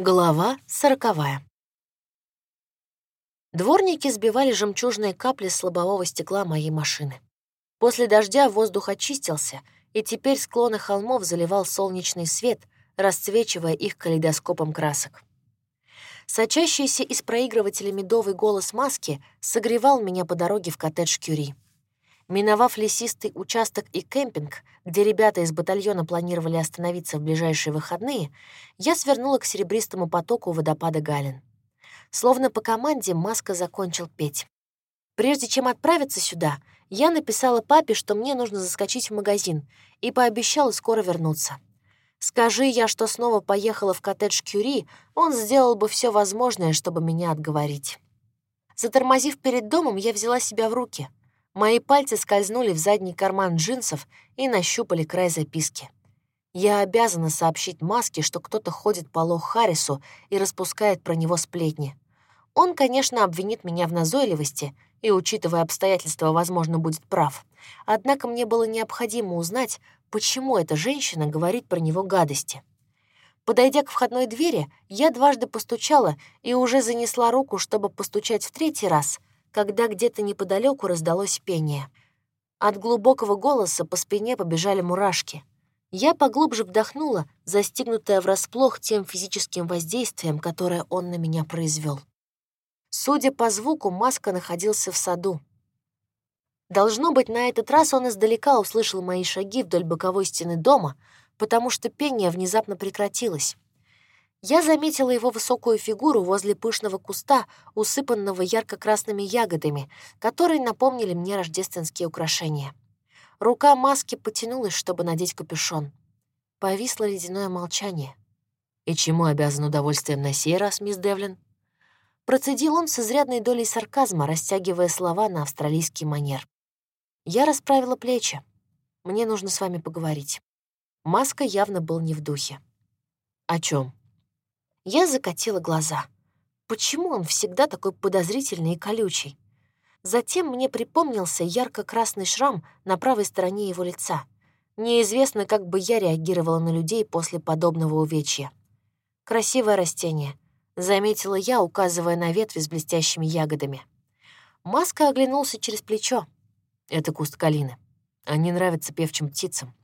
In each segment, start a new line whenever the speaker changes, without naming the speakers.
Глава сороковая. Дворники сбивали жемчужные капли с лобового стекла моей машины. После дождя воздух очистился, и теперь склоны холмов заливал солнечный свет, расцвечивая их калейдоскопом красок. Сочащийся из проигрывателя медовый голос маски согревал меня по дороге в коттедж Кюри. Миновав лесистый участок и кемпинг, где ребята из батальона планировали остановиться в ближайшие выходные, я свернула к серебристому потоку водопада Галин. Словно по команде Маска закончил петь. Прежде чем отправиться сюда, я написала папе, что мне нужно заскочить в магазин, и пообещала скоро вернуться. Скажи я, что снова поехала в коттедж Кюри, он сделал бы все возможное, чтобы меня отговорить. Затормозив перед домом, я взяла себя в руки — Мои пальцы скользнули в задний карман джинсов и нащупали край записки. Я обязана сообщить Маске, что кто-то ходит по Лох Харрису и распускает про него сплетни. Он, конечно, обвинит меня в назойливости и, учитывая обстоятельства, возможно, будет прав. Однако мне было необходимо узнать, почему эта женщина говорит про него гадости. Подойдя к входной двери, я дважды постучала и уже занесла руку, чтобы постучать в третий раз — когда где-то неподалеку раздалось пение. От глубокого голоса по спине побежали мурашки. Я поглубже вдохнула, застигнутая врасплох тем физическим воздействием, которое он на меня произвел. Судя по звуку, Маска находился в саду. Должно быть, на этот раз он издалека услышал мои шаги вдоль боковой стены дома, потому что пение внезапно прекратилось. Я заметила его высокую фигуру возле пышного куста, усыпанного ярко-красными ягодами, которые напомнили мне рождественские украшения. Рука маски потянулась, чтобы надеть капюшон. Повисло ледяное молчание. «И чему обязан удовольствием на сей раз, мисс Девлин?» Процедил он с изрядной долей сарказма, растягивая слова на австралийский манер. Я расправила плечи. «Мне нужно с вами поговорить». Маска явно был не в духе. «О чем? Я закатила глаза. Почему он всегда такой подозрительный и колючий? Затем мне припомнился ярко-красный шрам на правой стороне его лица. Неизвестно, как бы я реагировала на людей после подобного увечья. «Красивое растение», — заметила я, указывая на ветви с блестящими ягодами. Маска оглянулся через плечо. «Это куст калины. Они нравятся певчим птицам».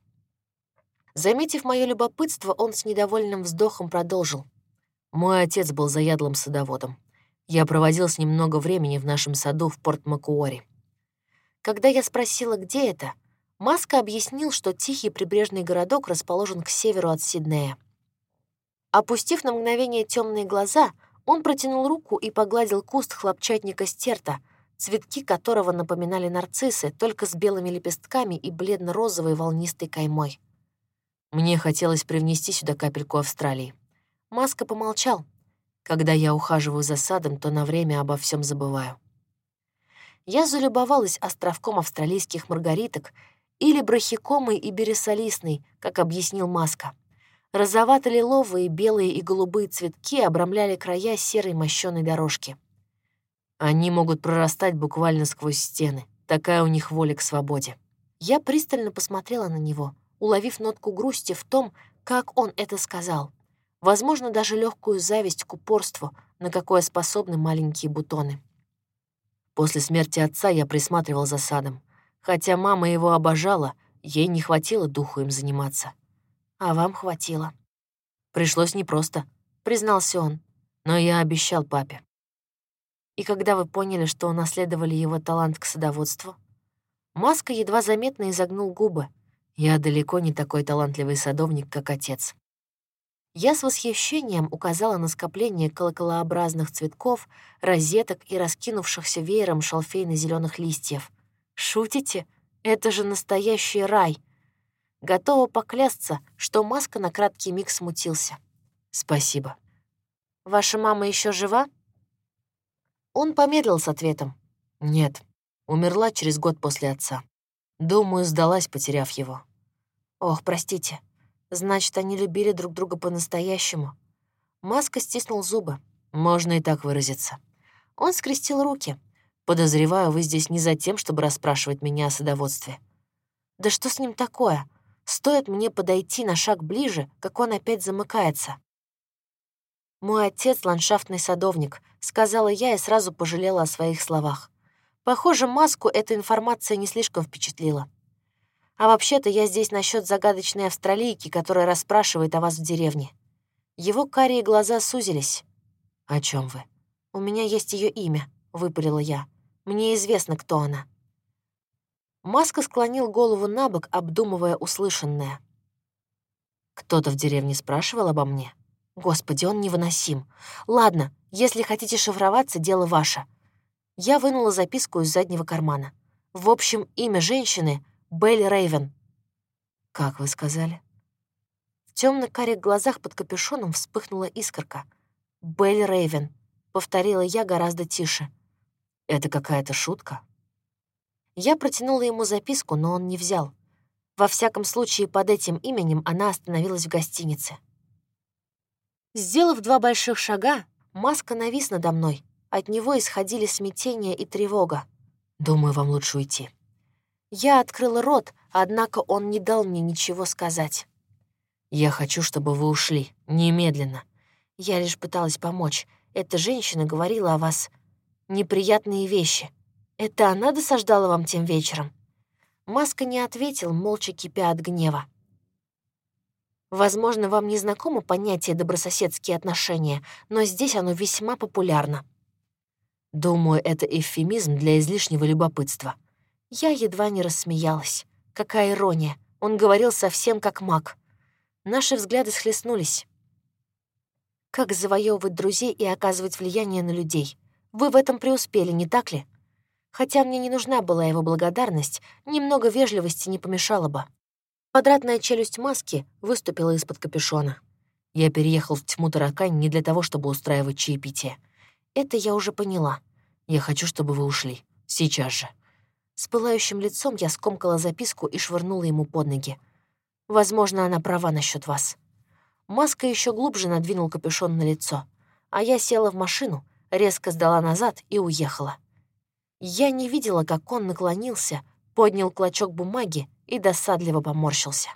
Заметив мое любопытство, он с недовольным вздохом продолжил. Мой отец был заядлым садоводом. Я проводил с ним много времени в нашем саду в Порт-Макуори. Когда я спросила, где это, Маска объяснил, что тихий прибрежный городок расположен к северу от Сиднея. Опустив на мгновение темные глаза, он протянул руку и погладил куст хлопчатника стерта, цветки которого напоминали нарциссы, только с белыми лепестками и бледно-розовой волнистой каймой. Мне хотелось привнести сюда капельку Австралии. Маска помолчал. Когда я ухаживаю за садом, то на время обо всем забываю. Я залюбовалась островком австралийских маргариток или брахикомой и бересолистной, как объяснил Маска. Розовато-лиловые, белые и голубые цветки обрамляли края серой мощёной дорожки. Они могут прорастать буквально сквозь стены. Такая у них воля к свободе. Я пристально посмотрела на него, уловив нотку грусти в том, как он это сказал возможно, даже легкую зависть к упорству, на какое способны маленькие бутоны. После смерти отца я присматривал за садом. Хотя мама его обожала, ей не хватило духу им заниматься. А вам хватило. Пришлось непросто, признался он, но я обещал папе. И когда вы поняли, что унаследовали его талант к садоводству? Маска едва заметно изогнул губы. Я далеко не такой талантливый садовник, как отец. Я с восхищением указала на скопление колоколообразных цветков, розеток и раскинувшихся веером шалфейно зеленых листьев. «Шутите? Это же настоящий рай!» Готова поклясться, что Маска на краткий миг смутился. «Спасибо». «Ваша мама еще жива?» Он помедлил с ответом. «Нет, умерла через год после отца. Думаю, сдалась, потеряв его». «Ох, простите». Значит, они любили друг друга по-настоящему. Маска стиснул зубы. Можно и так выразиться. Он скрестил руки. Подозреваю, вы здесь не за тем, чтобы расспрашивать меня о садоводстве. Да что с ним такое? Стоит мне подойти на шаг ближе, как он опять замыкается. «Мой отец — ландшафтный садовник», — сказала я и сразу пожалела о своих словах. Похоже, маску эта информация не слишком впечатлила. А вообще-то я здесь насчет загадочной австралийки, которая расспрашивает о вас в деревне. Его карие глаза сузились. «О чем вы?» «У меня есть ее имя», — выпалила я. «Мне известно, кто она». Маска склонил голову на бок, обдумывая услышанное. «Кто-то в деревне спрашивал обо мне?» «Господи, он невыносим. Ладно, если хотите шифроваться, дело ваше». Я вынула записку из заднего кармана. В общем, имя женщины — Белль Рейвен. «Как вы сказали?» В темно карих глазах под капюшоном вспыхнула искорка. «Белль Рейвен», — повторила я гораздо тише. «Это какая-то шутка?» Я протянула ему записку, но он не взял. Во всяком случае, под этим именем она остановилась в гостинице. Сделав два больших шага, маска навис надо мной. От него исходили смятение и тревога. «Думаю, вам лучше уйти». Я открыла рот, однако он не дал мне ничего сказать. «Я хочу, чтобы вы ушли. Немедленно». Я лишь пыталась помочь. Эта женщина говорила о вас неприятные вещи. Это она досаждала вам тем вечером?» Маска не ответил, молча кипя от гнева. Возможно, вам не знакомо понятие «добрососедские отношения», но здесь оно весьма популярно. Думаю, это эвфемизм для излишнего любопытства. Я едва не рассмеялась. Какая ирония. Он говорил совсем как маг. Наши взгляды схлестнулись. Как завоевывать друзей и оказывать влияние на людей? Вы в этом преуспели, не так ли? Хотя мне не нужна была его благодарность, немного вежливости не помешало бы. Квадратная челюсть маски выступила из-под капюшона. Я переехал в тьму таракань не для того, чтобы устраивать чаепитие. Это я уже поняла. Я хочу, чтобы вы ушли. Сейчас же. С пылающим лицом я скомкала записку и швырнула ему под ноги. Возможно, она права насчет вас. Маска еще глубже надвинул капюшон на лицо, а я села в машину, резко сдала назад и уехала. Я не видела, как он наклонился, поднял клочок бумаги и досадливо поморщился.